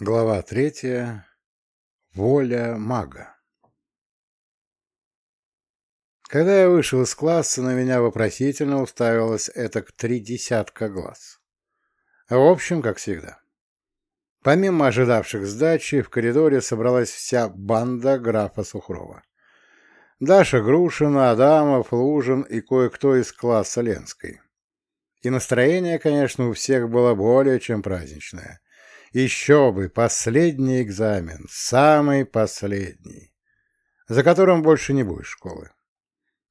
Глава третья. Воля мага. Когда я вышел из класса, на меня вопросительно уставилось это три десятка глаз. В общем, как всегда. Помимо ожидавших сдачи, в коридоре собралась вся банда графа Сухрова. Даша Грушина, Адамов, Лужин и кое-кто из класса Ленской. И настроение, конечно, у всех было более чем праздничное – еще бы, последний экзамен, самый последний, за которым больше не будет школы.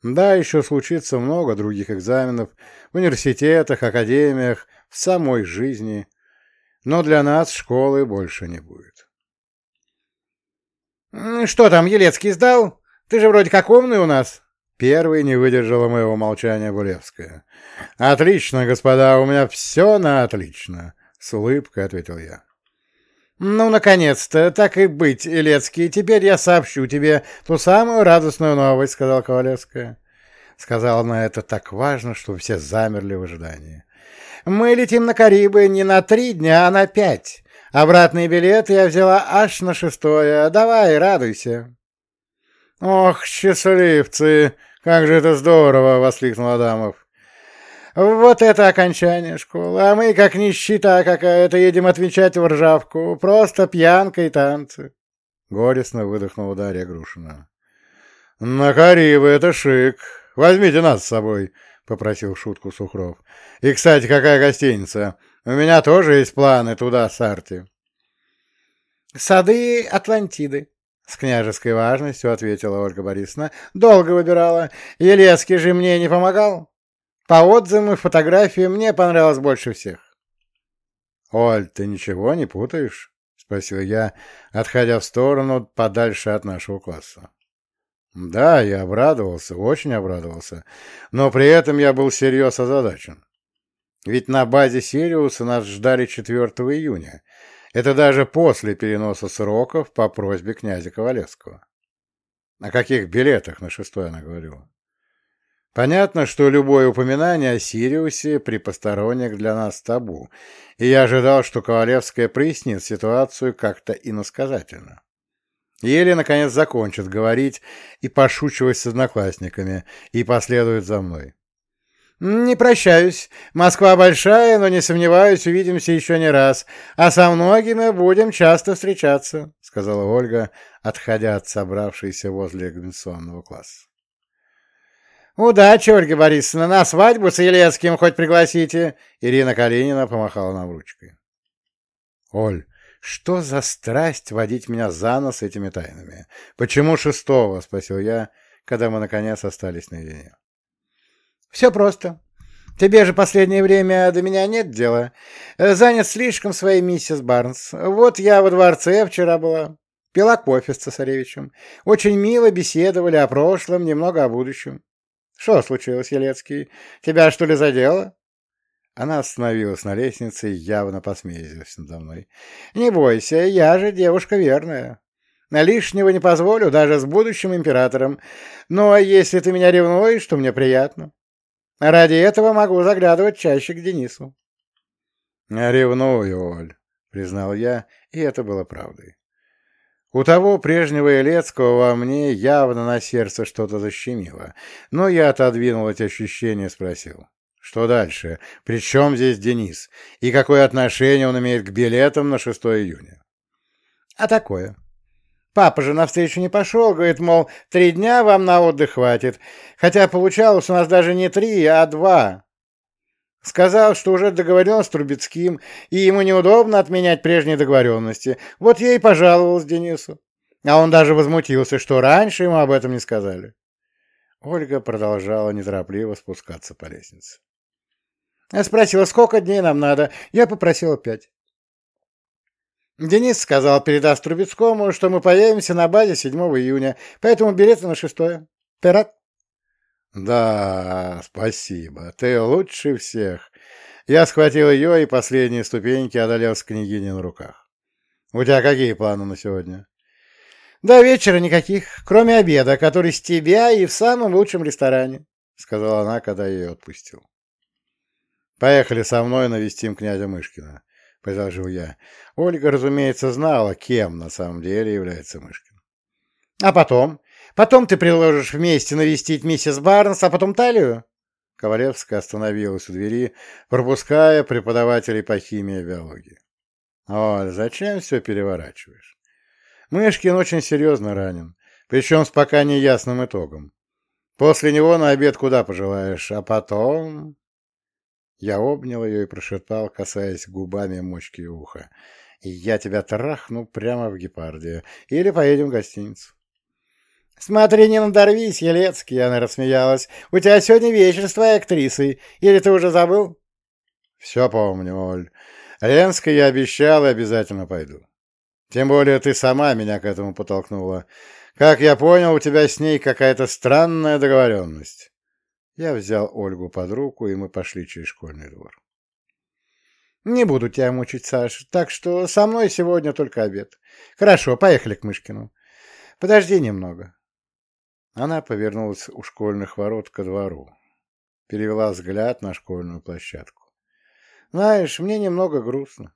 Да, еще случится много других экзаменов в университетах, академиях, в самой жизни, но для нас школы больше не будет. «Что там, Елецкий сдал? Ты же вроде как умный у нас!» Первый не выдержала моего молчания Булевская. «Отлично, господа, у меня все на отлично!» — с улыбкой ответил я. «Ну, наконец-то, так и быть, Илецкий, теперь я сообщу тебе ту самую радостную новость», — сказала Ковалевская. Сказала она это так важно, что все замерли в ожидании. «Мы летим на Карибы не на три дня, а на пять. Обратный билет я взяла аж на шестое. Давай, радуйся». «Ох, счастливцы! Как же это здорово!» — воскликнул Адамов. Вот это окончание школы. А мы, как нищета какая-то, едем отвечать в ржавку. Просто пьянка и танцы. Горестно выдохнула Дарья Грушина. На Карибы это шик. Возьмите нас с собой, попросил шутку Сухров. И, кстати, какая гостиница? У меня тоже есть планы туда, с Арти. Сады Атлантиды. С княжеской важностью ответила Ольга Борисовна. Долго выбирала. Елецкий же мне не помогал. По отзывам и фотографиям мне понравилось больше всех. — Оль, ты ничего не путаешь? — спросил я, отходя в сторону подальше от нашего класса. Да, я обрадовался, очень обрадовался, но при этом я был серьезно озадачен. Ведь на базе Сириуса нас ждали 4 июня. Это даже после переноса сроков по просьбе князя Ковалевского. О каких билетах на шестой она говорила? Понятно, что любое упоминание о Сириусе при посторонних для нас табу, и я ожидал, что Ковалевская прояснит ситуацию как-то иносказательно. Еле, наконец, закончит говорить и пошучивать с одноклассниками, и последует за мной. «Не прощаюсь. Москва большая, но не сомневаюсь, увидимся еще не раз. А со многими будем часто встречаться», — сказала Ольга, отходя от собравшейся возле экзаменационного класса. «Удачи, Ольга Борисовна! На свадьбу с Елецким хоть пригласите!» Ирина Калинина помахала нам ручкой. «Оль, что за страсть водить меня за нос этими тайнами? Почему шестого?» — спросил я, когда мы, наконец, остались наедине. «Все просто. Тебе же последнее время до меня нет дела. Занят слишком своей миссис Барнс. Вот я во дворце вчера была. Пила кофе с цесаревичем. Очень мило беседовали о прошлом, немного о будущем. «Что случилось, Елецкий? Тебя, что ли, задело?» Она остановилась на лестнице и явно посмеялась надо мной. «Не бойся, я же девушка верная. На лишнего не позволю, даже с будущим императором. Ну, а если ты меня ревнуешь, то мне приятно. Ради этого могу заглядывать чаще к Денису». «Ревную, Оль», — признал я, и это было правдой. У того прежнего Илецкого во мне явно на сердце что-то защемило, но я отодвинул эти ощущения и спросил. Что дальше? При чем здесь Денис? И какое отношение он имеет к билетам на 6 июня? А такое. Папа же навстречу не пошел, говорит, мол, три дня вам на отдых хватит. Хотя получалось у нас даже не три, а два. Сказал, что уже договорен с Трубецким, и ему неудобно отменять прежние договоренности. Вот я и пожаловалась Денису. А он даже возмутился, что раньше ему об этом не сказали. Ольга продолжала неторопливо спускаться по лестнице. Я спросила, сколько дней нам надо. Я попросила пять. Денис сказал, передаст Трубецкому, что мы появимся на базе 7 июня, поэтому билеты на шестое. Ты «Да, спасибо. Ты лучше всех». Я схватил ее и последние ступеньки одолел с княгиней на руках. «У тебя какие планы на сегодня?» «До вечера никаких, кроме обеда, который с тебя и в самом лучшем ресторане», — сказала она, когда я ее отпустил. «Поехали со мной навестим князя Мышкина. — предложил я. Ольга, разумеется, знала, кем на самом деле является Мышкин. — А потом? Потом ты предложишь вместе навестить миссис Барнс, а потом талию? Ковалевская остановилась у двери, пропуская преподавателей по химии и биологии. — Оль, зачем все переворачиваешь? Мышкин очень серьезно ранен, причем с пока неясным итогом. После него на обед куда пожелаешь, а потом... Я обнял ее и прошептал, касаясь губами мочки уха. «Я тебя трахну прямо в гепарде. Или поедем в гостиницу». «Смотри, не надорвись, Елецкий!» — она рассмеялась. «У тебя сегодня вечер с твоей актрисой. Или ты уже забыл?» «Все помню, Оль. Ленской я обещал и обязательно пойду. Тем более ты сама меня к этому подтолкнула. Как я понял, у тебя с ней какая-то странная договоренность. Я взял Ольгу под руку, и мы пошли через школьный двор. «Не буду тебя мучить, Саш, так что со мной сегодня только обед. Хорошо, поехали к Мышкину. Подожди немного». Она повернулась у школьных ворот ко двору, перевела взгляд на школьную площадку. «Знаешь, мне немного грустно.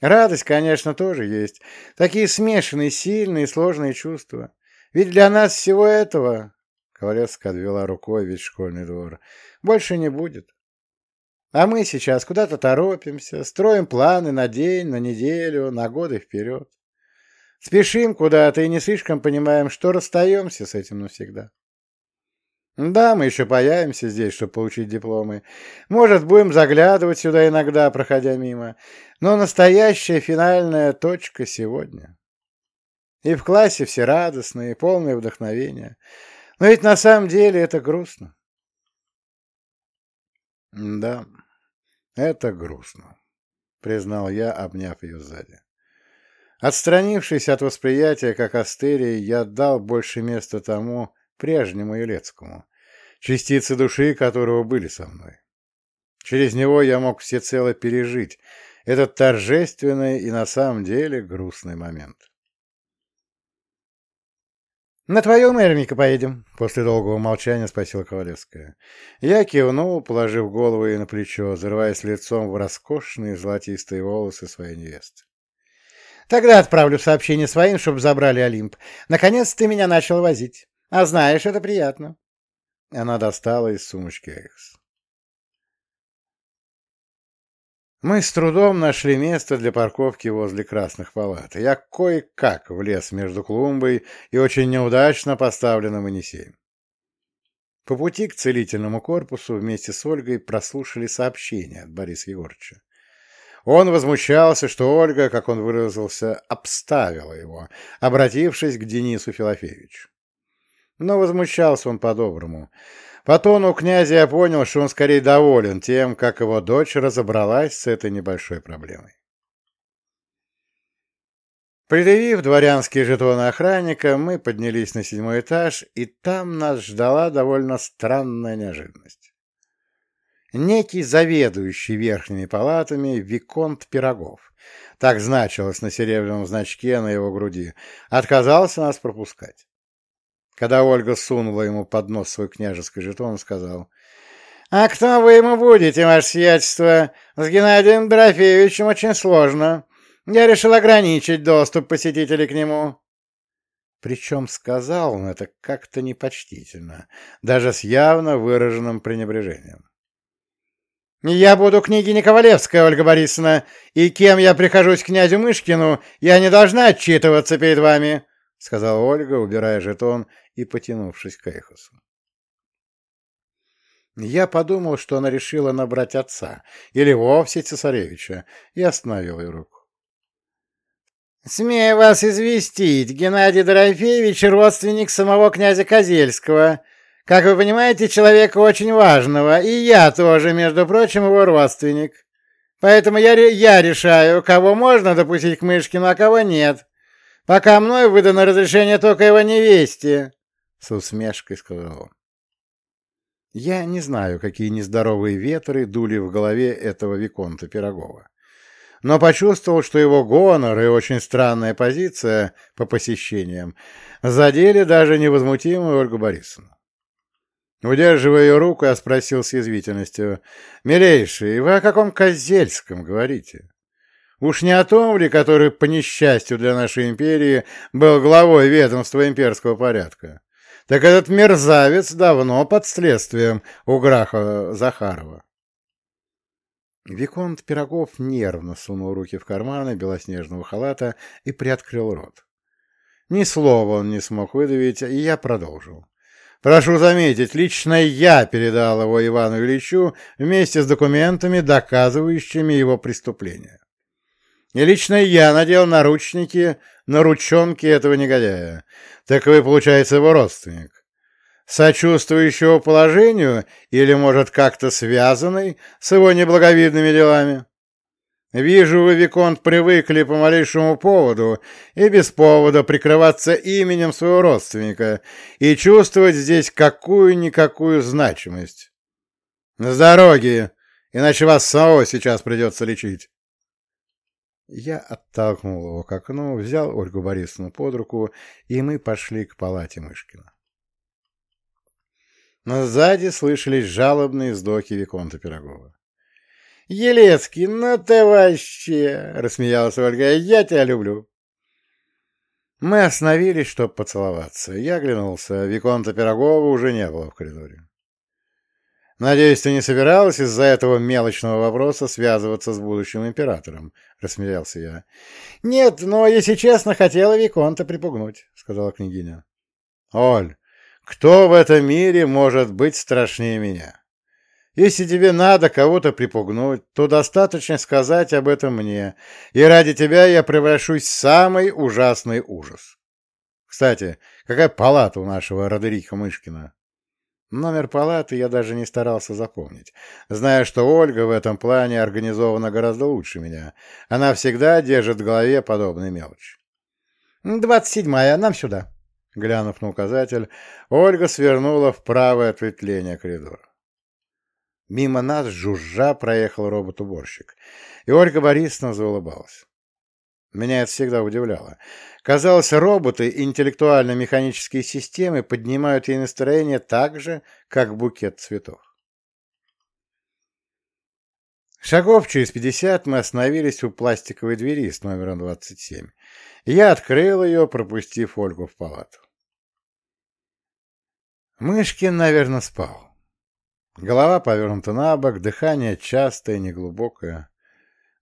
Радость, конечно, тоже есть. Такие смешанные, сильные, сложные чувства. Ведь для нас всего этого, — Ковалевская отвела рукой весь школьный двор, — больше не будет. А мы сейчас куда-то торопимся, строим планы на день, на неделю, на годы вперед. Спешим куда-то и не слишком понимаем, что расстаемся с этим навсегда. Да, мы еще появимся здесь, чтобы получить дипломы. Может, будем заглядывать сюда иногда, проходя мимо. Но настоящая финальная точка сегодня. И в классе все радостные, полные вдохновения. Но ведь на самом деле это грустно. Да, это грустно, признал я, обняв ее сзади. Отстранившись от восприятия как астерии, я дал больше места тому прежнему Елецкому, частицы души которого были со мной. Через него я мог всецело пережить этот торжественный и на самом деле грустный момент. «На твоем Эрмика поедем?» — после долгого молчания спросила Ковалевская. Я кивнул, положив голову ей на плечо, взрываясь лицом в роскошные золотистые волосы своей невесты. «Тогда отправлю сообщение своим, чтобы забрали Олимп. Наконец ты меня начал возить. А знаешь, это приятно». Она достала из сумочки Экс. Мы с трудом нашли место для парковки возле красных палат. Я кое-как влез между клумбой и очень неудачно поставленным Енисеем. По пути к целительному корпусу вместе с Ольгой прослушали сообщение от Бориса Егоровича. Он возмущался, что Ольга, как он выразился, обставила его, обратившись к Денису Филофеевичу. Но возмущался он по-доброму. По тону князя я понял, что он скорее доволен тем, как его дочь разобралась с этой небольшой проблемой. Предъявив дворянские жетоны охранника, мы поднялись на седьмой этаж, и там нас ждала довольно странная неожиданность. Некий заведующий верхними палатами Виконт Пирогов, так значилось на серебряном значке на его груди, отказался нас пропускать. Когда Ольга сунула ему под нос свой княжеский жетон, он сказал, «А кто вы ему будете, ваше сиятельство? С Геннадием Дорофеевичем очень сложно. Я решил ограничить доступ посетителей к нему». Причем сказал он это как-то непочтительно, даже с явно выраженным пренебрежением. «Я буду княгиня Ковалевская, Ольга Борисовна, и кем я прихожусь князю Мышкину, я не должна отчитываться перед вами», — сказала Ольга, убирая жетон и потянувшись к Эхосу. Я подумал, что она решила набрать отца или вовсе цесаревича, и остановил ее руку. «Смею вас известить, Геннадий Дорофеевич — родственник самого князя Козельского. Как вы понимаете, человека очень важного, и я тоже, между прочим, его родственник. Поэтому я, я решаю, кого можно допустить к Мышкину, а кого нет. Пока мной выдано разрешение только его невесте с усмешкой сказал он. Я не знаю, какие нездоровые ветры дули в голове этого Виконта Пирогова, но почувствовал, что его гонор и очень странная позиция по посещениям задели даже невозмутимую Ольгу Борисовну. Удерживая ее руку, я спросил с язвительностью, «Милейший, вы о каком Козельском говорите? Уж не о том ли, который, по несчастью для нашей империи, был главой ведомства имперского порядка? Так этот мерзавец давно под следствием у Граха Захарова. Виконт Пирогов нервно сунул руки в карманы белоснежного халата и приоткрыл рот. Ни слова он не смог выдавить, и я продолжил. Прошу заметить, лично я передал его Ивану Ильичу вместе с документами, доказывающими его преступление. И лично я надел наручники на ручонки этого негодяя. Так вы, получается, его родственник. Сочувствующего положению или, может, как-то связанный с его неблаговидными делами? Вижу, вы, Виконт, привыкли по малейшему поводу и без повода прикрываться именем своего родственника и чувствовать здесь какую-никакую значимость. С дороги, иначе вас самого сейчас придется лечить. Я оттолкнул его к окну, взял Ольгу Борисовну под руку, и мы пошли к палате Мышкина. Но сзади слышались жалобные вздохи Виконта Пирогова. «Елецкий, ну ты вообще!» — рассмеялась Ольга. «Я тебя люблю!» Мы остановились, чтобы поцеловаться. Я оглянулся. Виконта Пирогова уже не было в коридоре. «Надеюсь, ты не собиралась из-за этого мелочного вопроса связываться с будущим императором?» — рассмеялся я. «Нет, но, если честно, хотела Виконта припугнуть», — сказала княгиня. «Оль, кто в этом мире может быть страшнее меня?» Если тебе надо кого-то припугнуть, то достаточно сказать об этом мне, и ради тебя я превращусь в самый ужасный ужас. Кстати, какая палата у нашего Родерика Мышкина? Номер палаты я даже не старался запомнить, зная, что Ольга в этом плане организована гораздо лучше меня. Она всегда держит в голове подобные мелочи. «Двадцать седьмая, нам сюда». Глянув на указатель, Ольга свернула в правое ответвление коридора. Мимо нас жужжа проехал робот-уборщик, и Ольга Борисовна заулыбалась. Меня это всегда удивляло. Казалось, роботы интеллектуально-механические системы поднимают ей настроение так же, как букет цветов. Шагов через пятьдесят мы остановились у пластиковой двери с номером 27. Я открыл ее, пропустив Ольгу в палату. Мышкин, наверное, спал. Голова повернута на бок, дыхание частое, неглубокое.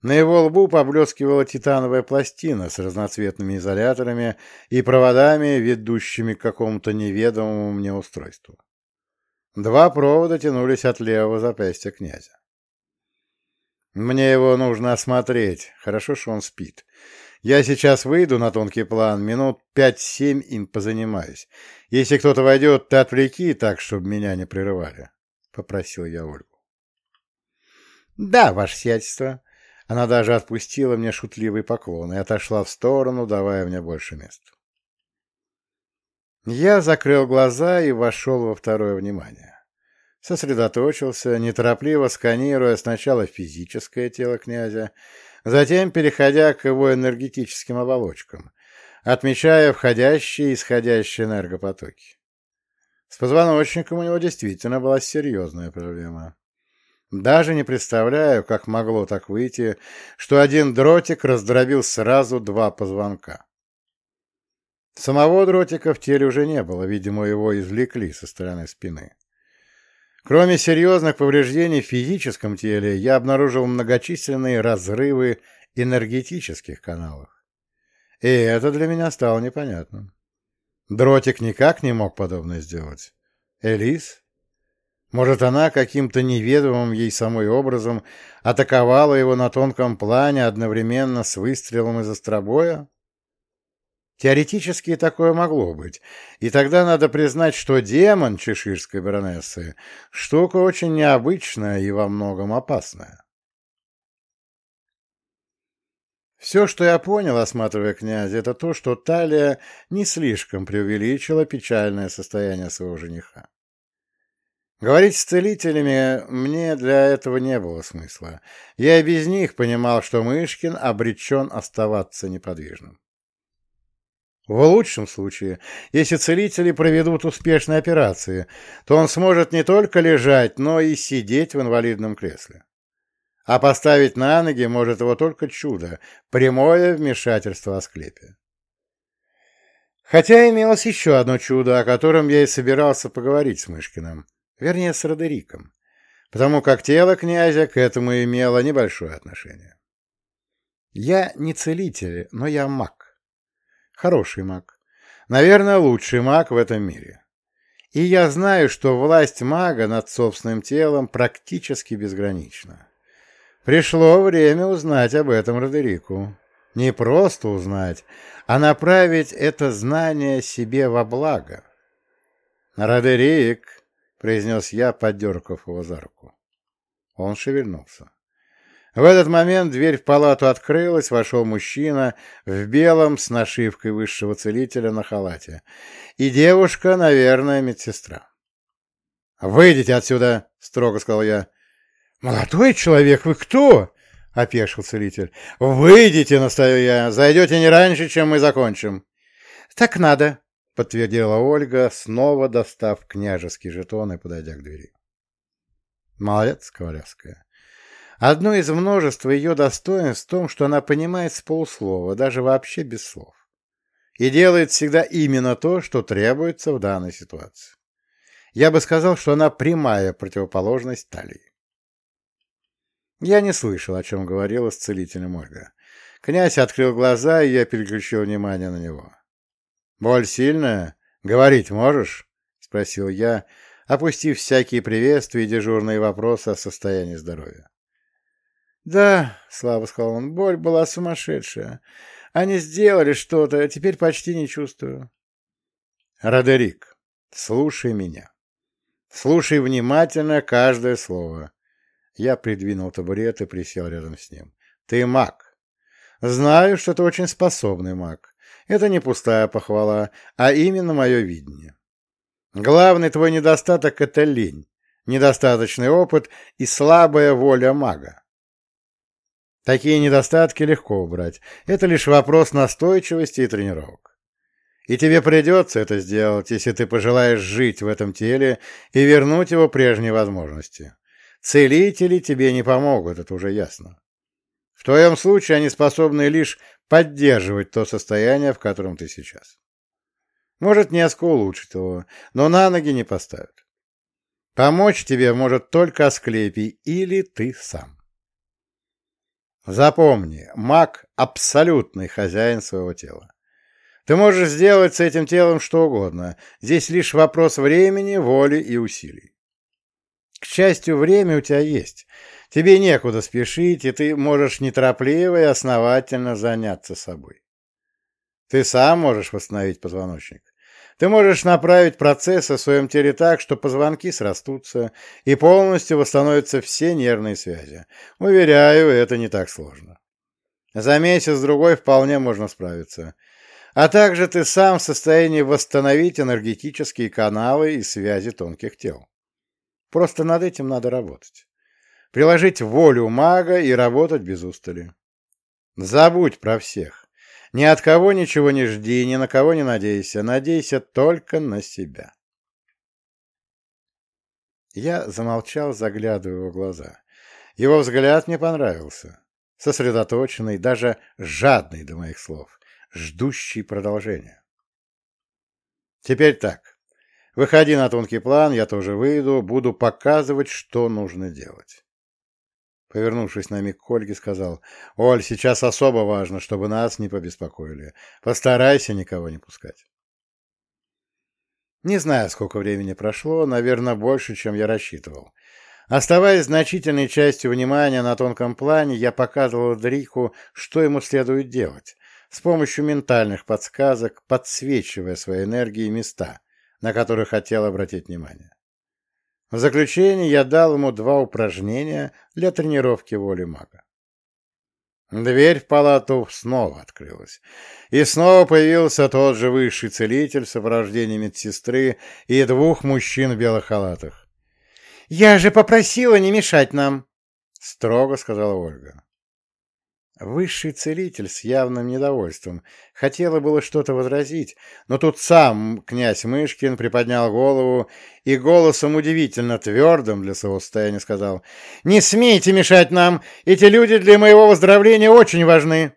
На его лбу поблескивала титановая пластина с разноцветными изоляторами и проводами, ведущими к какому-то неведомому мне устройству. Два провода тянулись от левого запястья князя. Мне его нужно осмотреть. Хорошо, что он спит. Я сейчас выйду на тонкий план, минут пять-семь им позанимаюсь. Если кто-то войдет, ты отвлеки так, чтобы меня не прерывали. — попросил я Ольгу. «Да, ваше сиятельство». Она даже отпустила мне шутливый поклон и отошла в сторону, давая мне больше места. Я закрыл глаза и вошел во второе внимание. Сосредоточился, неторопливо сканируя сначала физическое тело князя, затем переходя к его энергетическим оболочкам, отмечая входящие и исходящие энергопотоки. С позвоночником у него действительно была серьезная проблема. Даже не представляю, как могло так выйти, что один дротик раздробил сразу два позвонка. Самого дротика в теле уже не было, видимо, его извлекли со стороны спины. Кроме серьезных повреждений в физическом теле, я обнаружил многочисленные разрывы энергетических каналов. И это для меня стало непонятным. Дротик никак не мог подобное сделать. Элис? Может, она каким-то неведомым ей самой образом атаковала его на тонком плане одновременно с выстрелом из остробоя? Теоретически такое могло быть, и тогда надо признать, что демон чеширской баронессы — штука очень необычная и во многом опасная. Все, что я понял, осматривая князя, это то, что Талия не слишком преувеличила печальное состояние своего жениха. Говорить с целителями мне для этого не было смысла. Я и без них понимал, что Мышкин обречен оставаться неподвижным. В лучшем случае, если целители проведут успешные операции, то он сможет не только лежать, но и сидеть в инвалидном кресле. А поставить на ноги может его только чудо, прямое вмешательство Асклепия. Хотя имелось еще одно чудо, о котором я и собирался поговорить с Мышкиным, вернее, с Родериком, потому как тело князя к этому имело небольшое отношение. Я не целитель, но я маг. Хороший маг. Наверное, лучший маг в этом мире. И я знаю, что власть мага над собственным телом практически безгранична. Пришло время узнать об этом Родерику. Не просто узнать, а направить это знание себе во благо. «Родерик», — произнес я, поддеркав его за руку. Он шевельнулся. В этот момент дверь в палату открылась, вошел мужчина в белом с нашивкой высшего целителя на халате. И девушка, наверное, медсестра. «Выйдите отсюда!» — строго сказал я. «Молодой человек, вы кто?» — опешил целитель. «Выйдите!» — наставил я. «Зайдете не раньше, чем мы закончим». «Так надо», — подтвердила Ольга, снова достав княжеский жетон и подойдя к двери. «Молодец, Ковалевская. Одно из множества ее достоинств в том, что она понимает с полуслова, даже вообще без слов. И делает всегда именно то, что требуется в данной ситуации. Я бы сказал, что она прямая противоположность талии. Я не слышал, о чем говорила с целителем Ольга. Князь открыл глаза, и я переключил внимание на него. «Боль сильная? Говорить можешь?» — спросил я, опустив всякие приветствия и дежурные вопросы о состоянии здоровья. «Да», — слабо сказал он, — «боль была сумасшедшая. Они сделали что-то, а теперь почти не чувствую». «Родерик, слушай меня. Слушай внимательно каждое слово. Я придвинул табурет и присел рядом с ним. «Ты маг. Знаю, что ты очень способный маг. Это не пустая похвала, а именно мое видение. Главный твой недостаток — это лень, недостаточный опыт и слабая воля мага. Такие недостатки легко убрать. Это лишь вопрос настойчивости и тренировок. И тебе придется это сделать, если ты пожелаешь жить в этом теле и вернуть его прежние возможности. Целители тебе не помогут, это уже ясно. В твоем случае они способны лишь поддерживать то состояние, в котором ты сейчас. Может, несколько улучшить его, но на ноги не поставят. Помочь тебе может только Асклепий или ты сам. Запомни, маг — абсолютный хозяин своего тела. Ты можешь сделать с этим телом что угодно. Здесь лишь вопрос времени, воли и усилий. К счастью, время у тебя есть. Тебе некуда спешить, и ты можешь неторопливо и основательно заняться собой. Ты сам можешь восстановить позвоночник. Ты можешь направить процессы в своем теле так, что позвонки срастутся и полностью восстановятся все нервные связи. Уверяю, это не так сложно. За месяц-другой вполне можно справиться. А также ты сам в состоянии восстановить энергетические каналы и связи тонких тел. Просто над этим надо работать. Приложить волю мага и работать без устали. Забудь про всех. Ни от кого ничего не жди, ни на кого не надейся. Надейся только на себя. Я замолчал, заглядывая в его глаза. Его взгляд мне понравился. Сосредоточенный, даже жадный до моих слов, ждущий продолжения. Теперь так. Выходи на тонкий план, я тоже выйду, буду показывать, что нужно делать. Повернувшись на миг к Ольге, сказал, «Оль, сейчас особо важно, чтобы нас не побеспокоили. Постарайся никого не пускать». Не знаю, сколько времени прошло, наверное, больше, чем я рассчитывал. Оставаясь значительной частью внимания на тонком плане, я показывал Дрику, что ему следует делать, с помощью ментальных подсказок, подсвечивая своей энергией места, на которые хотел обратить внимание. В заключение я дал ему два упражнения для тренировки воли мага. Дверь в палату снова открылась, и снова появился тот же высший целитель в сопровождении медсестры и двух мужчин в белых халатах. «Я же попросила не мешать нам!» — строго сказала Ольга. Высший целитель с явным недовольством. Хотела было что-то возразить, но тут сам князь Мышкин приподнял голову и голосом удивительно твердым для своего состояния сказал «Не смейте мешать нам! Эти люди для моего выздоровления очень важны!»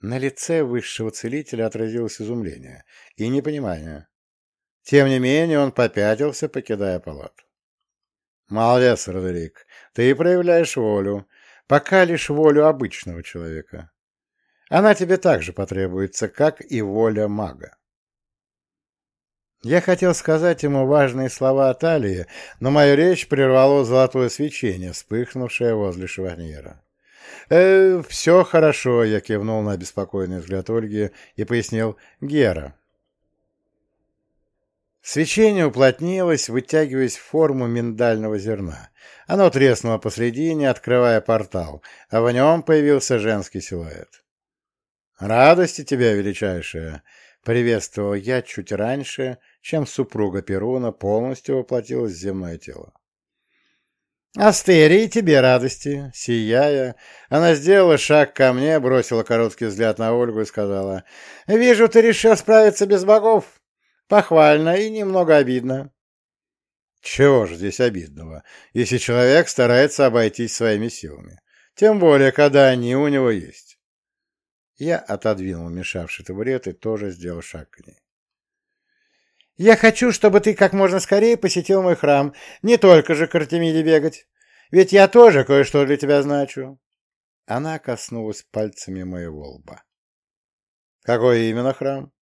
На лице высшего целителя отразилось изумление и непонимание. Тем не менее он попятился, покидая палату. «Молодец, Родерик, ты проявляешь волю, пока лишь волю обычного человека. Она тебе также потребуется, как и воля мага. Я хотел сказать ему важные слова о талии, но мою речь прервало золотое свечение, вспыхнувшее возле шеваньера. «Э, «Все хорошо», — я кивнул на беспокойный взгляд Ольги и пояснил «Гера». Свечение уплотнилось, вытягиваясь в форму миндального зерна. Оно треснуло посредине, открывая портал, а в нем появился женский силуэт. «Радости тебя, величайшая!» — приветствовал я чуть раньше, чем супруга Перуна полностью воплотилась в земное тело. «Астерии, тебе радости!» Сияя, она сделала шаг ко мне, бросила короткий взгляд на Ольгу и сказала, «Вижу, ты решил справиться без богов. Похвально и немного обидно. Чего же здесь обидного, если человек старается обойтись своими силами? Тем более, когда они у него есть. Я отодвинул мешавший табурет и тоже сделал шаг к ней. «Я хочу, чтобы ты как можно скорее посетил мой храм, не только же к Артемиде бегать, ведь я тоже кое-что для тебя значу». Она коснулась пальцами моего лба. «Какой именно храм?»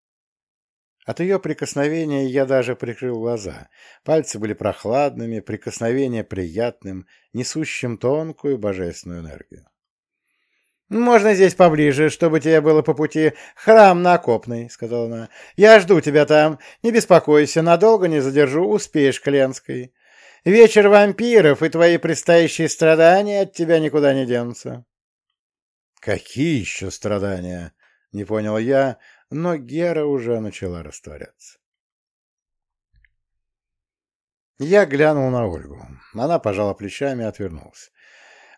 От ее прикосновения я даже прикрыл глаза. Пальцы были прохладными, прикосновение приятным, несущим тонкую божественную энергию. «Можно здесь поближе, чтобы тебе было по пути. Храм на Окопной», — сказала она. «Я жду тебя там. Не беспокойся, надолго не задержу, успеешь к Ленской. Вечер вампиров и твои предстоящие страдания от тебя никуда не денутся». «Какие еще страдания?» — не понял я, но Гера уже начала растворяться. Я глянул на Ольгу. Она пожала плечами и отвернулась.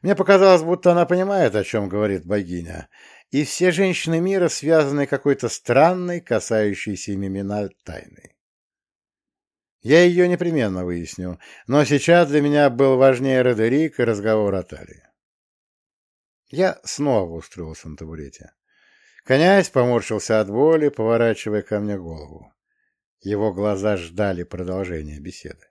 Мне показалось, будто она понимает, о чем говорит богиня, и все женщины мира связаны какой-то странной, касающейся имена тайной. Я ее непременно выясню, но сейчас для меня был важнее Родерик и разговор о Талии. Я снова устроился на табурете. Князь поморщился от боли, поворачивая ко мне голову. Его глаза ждали продолжения беседы.